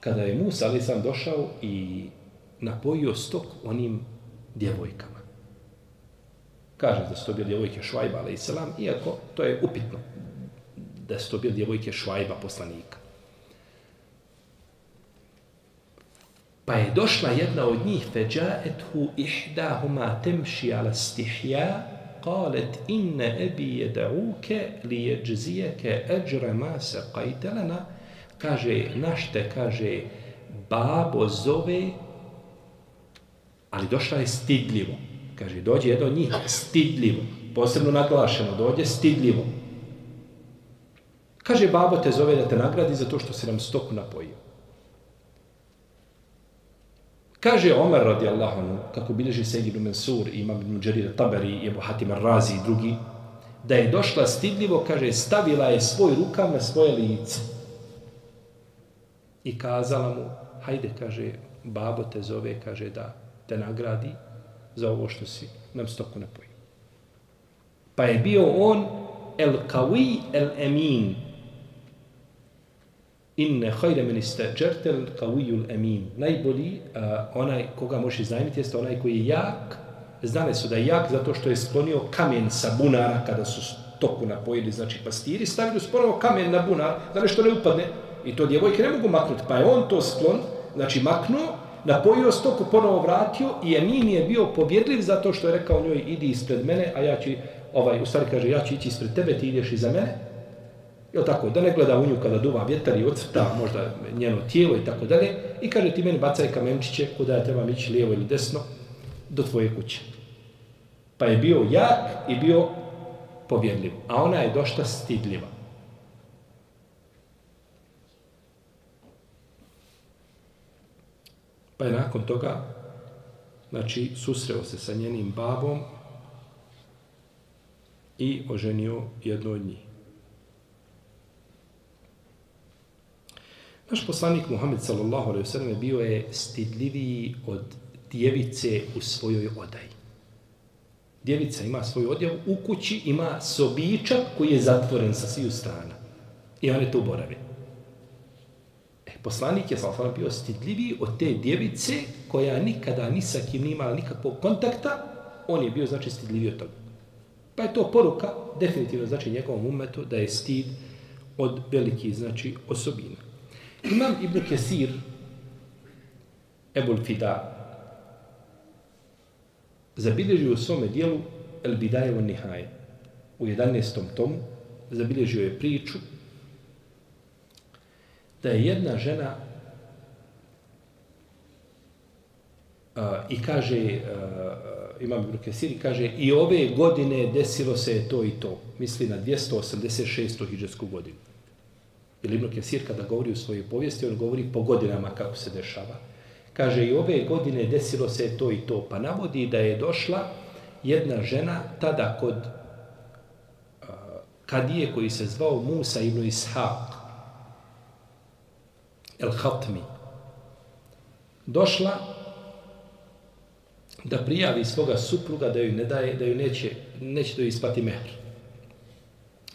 kada je Musa ali sam došao i napojio stok onim djevojkama. Kaže da su to bile djevojke Švajba, ali i selam, iako to je upitno da su to bile djevojke Švajba poslanika. Pa je došla jedna od njih, feđaethu ihdahuma temši ala stihja, قالت إن أبي يدعوك ليجزيك أجر ما سقيت لنا kaže, našte, kaže, babo zove, Ali došla je stidljivo. Kaže, dođe jedan od njih stidljivo. Posebno naglašeno, dođe stidljivo. Kaže, babo te zove da te nagradi zato što si nam stoku napojio. Kaže Omer radijallahu anhu, kako bilježi Sejid ibn Mansur, imam ibn Đerira Tabari, i Ebu Hatim Razi i drugi, da je došla stidljivo, kaže, stavila je svoj rukav na svoje lice. I kazala mu, hajde, kaže, babo te zove, kaže, da te nagradi za ovo što si nam stoku napojio. Pa je bio on el kawi el emin, Inne hajre men istađertel kavijul emin. Najbolji, a, onaj koga može iznajmiti, jeste onaj koji je jak. Znane su da je jak zato što je sklonio kamen sa bunara kada su stoku napojili, znači pastiri, stavili sporo kamen na bunar da nešto ne upadne. I to djevojke ne mogu maknuti. Pa je on to sklon, znači maknuo, napojio stoku, ponovo vratio i Emin je bio pobjedljiv zato što je rekao njoj idi ispred mene, a ja ću, ovaj, u stvari kaže, ja ću ići ispred tebe, ti ideš iza mene. Jel tako? Da ne gleda u nju kada duva vjetar i ocrta možda njeno tijelo i tako dalje. I kaže ti meni bacaj kamenčiće kuda ja trebam ići lijevo ili desno do tvoje kuće. Pa je bio jak i bio povjedljiv. A ona je došla stidljiva. Pa je nakon toga znači susreo se sa njenim babom i oženio jednu od njih. Naš poslanik Muhammed sallallahu alejhi ve sellem bio je stidljiviji od djevice u svojoj odaji. Djevica ima svoju odjavu u kući, ima sobičak koji je zatvoren sa sviju strana. I one to borave. E, poslanik je sallallahu bio stidljiviji od te djevice koja nikada ni sa kim nima nikakvog kontakta, on je bio znači stidljiviji od toga. Pa je to poruka definitivno znači njegovom umetu da je stid od velikih znači osobina. Imam Ibn Kesir, Ebul Fida, zabilježio u svome dijelu El Bidaje u Nihaje. U 11. tomu zabilježio je priču da je jedna žena uh, i kaže uh, Imam Ibn Kesir kaže i ove godine desilo se to i to. Misli na 286. hiđarsku godinu. Ili Ibn Kesir kada govori u svojoj povijesti, on govori po godinama kako se dešava. Kaže, i ove godine desilo se to i to. Pa navodi da je došla jedna žena tada kod uh, kadije koji se zvao Musa ibn Ishaq. El Hatmi. Došla da prijavi svoga supruga da joj ne daje, da joj neće, neće da joj ispati mehr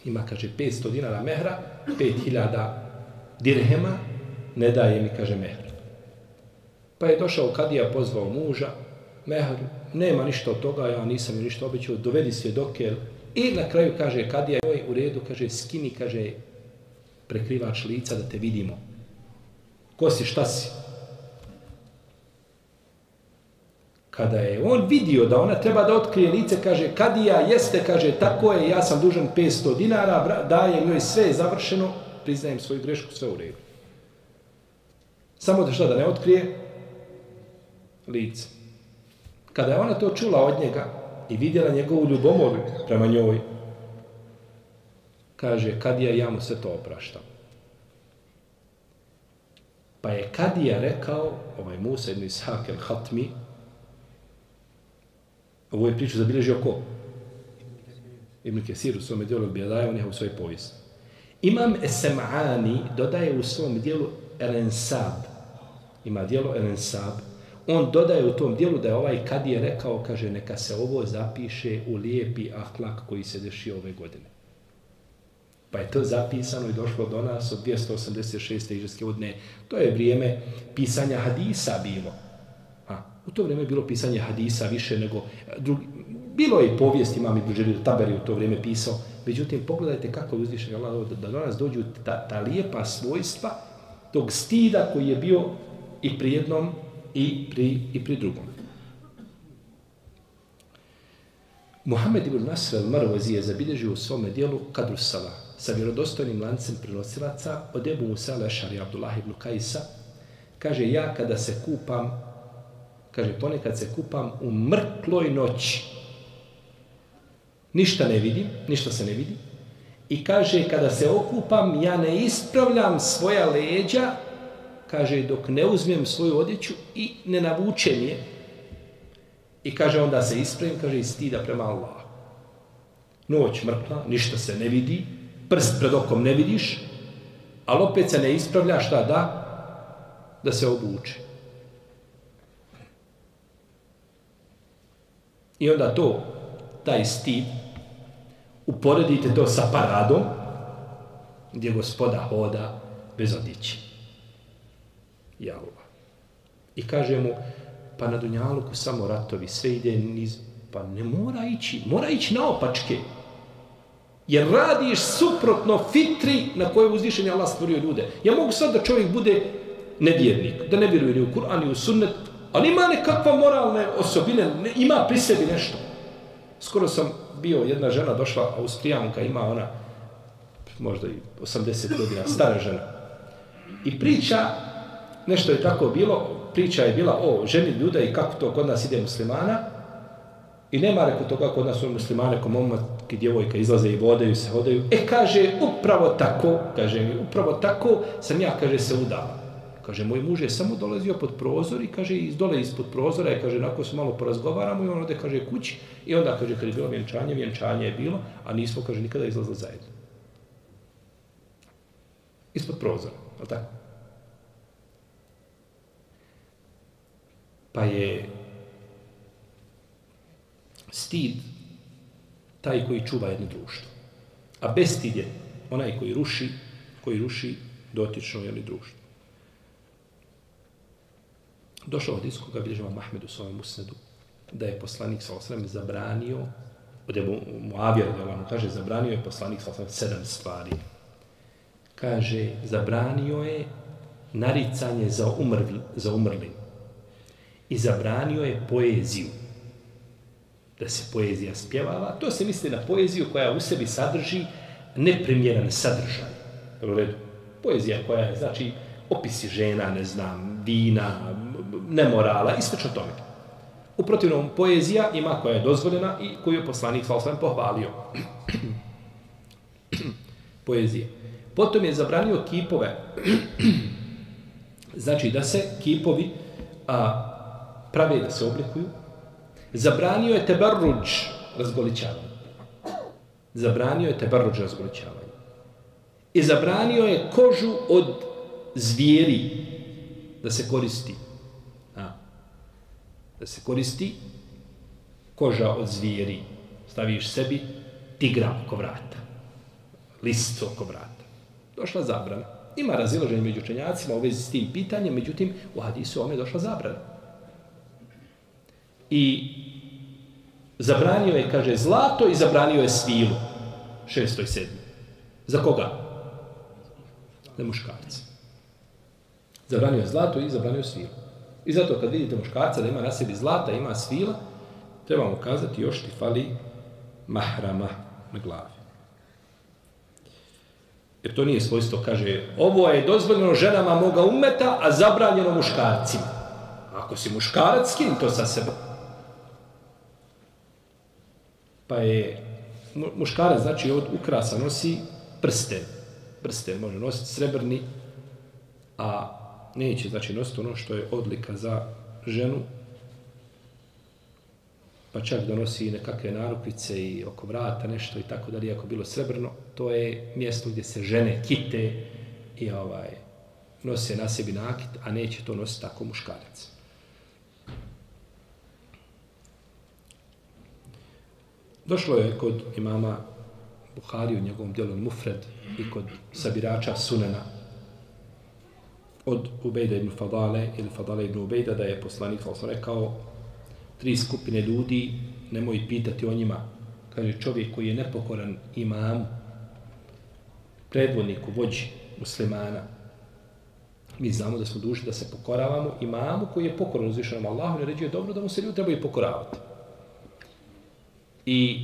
ima, kaže, 500 dinara mehra, 5000 dirhema, ne daje mi, kaže, mehr. Pa je došao Kadija, pozvao muža, mehr, nema ništa od toga, ja nisam mi ništa običao, dovedi svjedoke. I na kraju kaže Kadija, joj, u redu, kaže, skini, kaže, prekrivač lica da te vidimo. Ko si, šta si? Kada je on vidio da ona treba da otkrije lice, kaže, kadija jeste, kaže, tako je, ja sam dužan 500 dinara, daje joj sve završeno, priznajem svoju grešku, sve u redu. Samo da što da ne otkrije lice. Kada je ona to čula od njega i vidjela njegovu ljubomoru prema njoj, kaže, kadija, ja mu sve to opraštam. Pa je kadija rekao, ovaj Musa ibn Ishaq el-Hatmi, Ovo je priču zabilježio ko? Ibn Kesir u svom dijelu Bijadaja, on je u svojoj povijesti. Imam Esem'ani dodaje u svom dijelu Erensab. Ima dijelo Erensab. On dodaje u tom dijelu da je ovaj kad je rekao, kaže, neka se ovo zapiše u lijepi ahlak koji se dešio ove godine. Pa je to zapisano i došlo do nas od 286. iđeske godine. To je vrijeme pisanja hadisa bilo. U to vrijeme je bilo pisanje hadisa više nego e, drugi. Bilo je i povijest, imam i Buđerir Taberi u to vrijeme pisao. Međutim, pogledajte kako je uzvišen Allah da, da do nas dođu ta, ta lijepa svojstva tog stida koji je bio i pri jednom i pri, i pri drugom. Muhammed ibn Nasr al-Marwazi je zabilježio u svome dijelu Kadru Sala sa vjerodostojnim lancem prenosilaca od Ebu Musa al-Ašari Abdullah ibn Kajsa. Kaže, ja kada se kupam Kaže, ponekad se kupam u mrkloj noći. Ništa ne vidim, ništa se ne vidi. I kaže, kada se okupam, ja ne ispravljam svoja leđa, kaže, dok ne uzmem svoju odjeću i ne navučem je. I kaže, onda se ispravim, kaže, i stida prema Allah. Noć mrkla, ništa se ne vidi, prst pred okom ne vidiš, ali opet se ne ispravlja šta da? Da se obuče. I onda to, taj stid, uporedite to sa paradom, gdje gospoda hoda bez odjeći. Ja I kaže mu, pa na Dunjaluku samo ratovi, sve ide niz... Pa ne mora ići, mora ići na opačke. Jer radiš suprotno fitri na koje uzvišenje Allah stvorio ljude. Ja mogu sad da čovjek bude nevjernik, da ne vjeruje ni u Kur'an, ni u sunnet, ali ima nekakva moralne osobine, ne, ima pri sebi nešto. Skoro sam bio, jedna žena došla, Austrijanka, ima ona možda i 80 godina, stara žena. I priča, nešto je tako bilo, priča je bila o ženi ljuda i kako to kod nas ide muslimana. I nema reko toga kod nas u muslimane, ko momak i djevojka izlaze i vodaju se, hodaju. E, kaže, upravo tako, kaže mi, upravo tako sam ja, kaže, se udala. Kaže, moj muž je samo dolazio pod prozor i kaže, iz dole ispod prozora i kaže, nakon se malo porazgovaramo i on ode, kaže, kući. I onda, kaže, kad je bilo vjenčanje, vjenčanje je bilo, a nismo, kaže, nikada izlazili zajedno. Ispod prozora, ali tako? Pa je stid taj koji čuva jedno društvo. A bestid je onaj koji ruši, koji ruši dotično ili društvo. Došao od iskoga bilježava Mahmedu u svojom usnedu da je poslanik sa osrem zabranio od je Muavija, da vam kaže, zabranio je poslanik sa osrem sedam stvari. Kaže, zabranio je naricanje za, umrli, za umrli i zabranio je poeziju da se poezija spjevava, to se misli na poeziju koja u sebi sadrži neprimjeran sadržaj. U redu. Poezija koja je, znači, opisi žena, ne znam, vina, nemorala i slično tome. U protivnom, poezija ima koja je dozvoljena i koju je poslanik sa pohvalio. Poezija. Potom je zabranio kipove. znači da se kipovi a, prave da se oblikuju, Zabranio je tebarruđ razgoličavanje. Zabranio je tebarruđ razgoličavanje. I zabranio je kožu od zvijeri da se koristi. Da se koristi koža od zvijeri. Staviš sebi tigra oko vrata. List oko vrata. Došla zabrana. Ima razilaženje među učenjacima u vezi s tim pitanjem, međutim, u hadisu ome došla zabrana. I zabranio je, kaže, zlato i zabranio je svilu. Šesto i sedmi. Za koga? Za muškarca. Zabranio je zlato i zabranio je svilu. I zato kad vidite muškarca da ima na sebi zlata, ima svila, trebamo kazati još ti fali mahrama na glavi. Jer to nije svojstvo, kaže, ovo je dozvoljeno ženama moga umeta, a zabranjeno muškarcima. Ako si muškarac, skin to sa sebe pa je muškarac znači od ukrasa nosi prsten prsten može nositi srebrni a neće znači nositi ono što je odlika za ženu pa čak donosi nekakve narupice i oko vrata nešto i tako dalje ako bilo srebrno to je mjesto gdje se žene kite i ovaj nose na sebi nakit a neće to nositi tako muškarac. Došlo je kod imama Buhari u njegovom djelu Mufred i kod sabirača Sunena od Ubejda ibn Fadale ili Fadale ibn Ubejda da je poslanik sam rekao tri skupine ljudi nemoj pitati o njima. Kaže čovjek koji je nepokoran imam predvodniku, vođi muslimana mi znamo da smo duži da se pokoravamo imamu koji je pokoran uzvišenom Allahu ne ređuje dobro da mu se ljudi trebaju pokoravati. I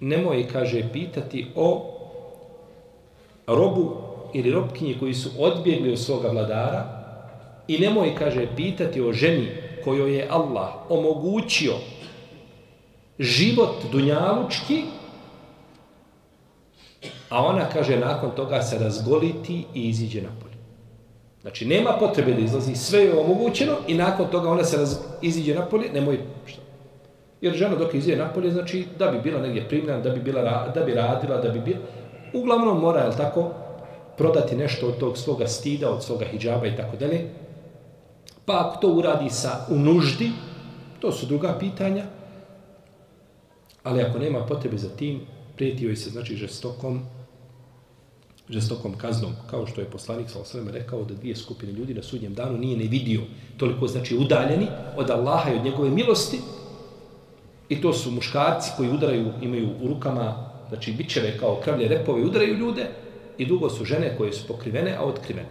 nemoj, kaže, pitati o robu ili robkinji koji su odbjegli od svoga vladara i nemoj, kaže, pitati o ženi kojoj je Allah omogućio život dunjalučki, a ona kaže nakon toga se razgoliti i iziđe napolje. Znači, nema potrebe da izlazi, sve je omogućeno i nakon toga ona se raz, iziđe napolje, nemoj šta. Jer žena dok iziđe napolje, znači da bi bila negdje primljena, da bi, bila, da bi radila, da bi bila... Uglavnom mora, je tako, prodati nešto od tog svoga stida, od svoga hijjaba i tako dalje. Pa ako to uradi sa u nuždi, to su druga pitanja, ali ako nema potrebe za tim, prijetio je se znači žestokom žestokom kaznom, kao što je poslanik sa osvrame rekao da dvije skupine ljudi na sudnjem danu nije ne vidio. Toliko znači udaljeni od Allaha i od njegove milosti. I to su muškarci koji udaraju, imaju u rukama znači bićeve kao kravlje repove udaraju ljude i dugo su žene koje su pokrivene, a otkrivene.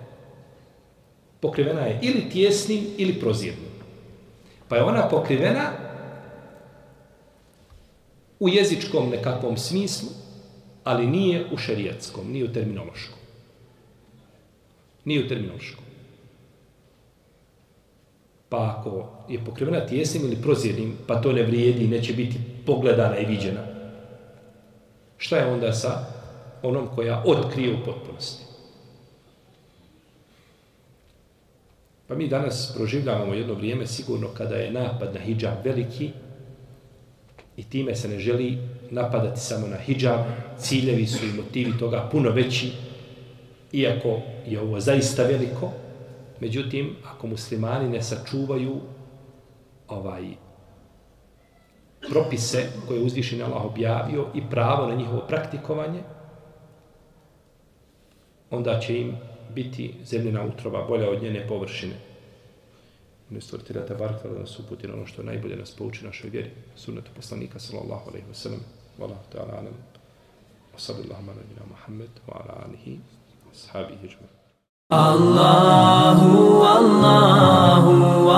Pokrivena je ili tjesnim ili prozirnim. Pa je ona pokrivena u jezičkom nekakvom smislu, ali nije u šerijatskom, nije u terminološkom. Nije u terminološkom. Pa ako je pokrivena tjesnim ili prozirnim, pa to ne vrijedi neće biti pogledana i viđena. Šta je onda sa onom koja otkrije u potpunosti? Pa mi danas proživljavamo jedno vrijeme sigurno kada je napad na hijab veliki, I time se ne želi napadati samo na hijab, ciljevi su i motivi toga puno veći, iako je ovo zaista veliko, međutim, ako muslimani ne sačuvaju ovaj propise koje je uzvišen Allah objavio i pravo na njihovo praktikovanje, onda će im biti zemljena utrova bolja od njene površine. Ne stvoriti da te da nas uputi na ono što najbolje nas pouči našoj vjeri. Sunnetu poslanika, sallallahu alaihi wa sallam. Vala ta'ala alam. Wa sallallahu ala nina Muhammed. Wa ala alihi. ashabihi hijjma. Allahu, Allahu,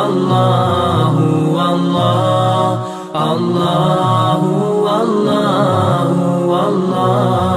Allahu, Allah. Allahu, Allahu, Allahu.